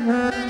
Mm-hmm.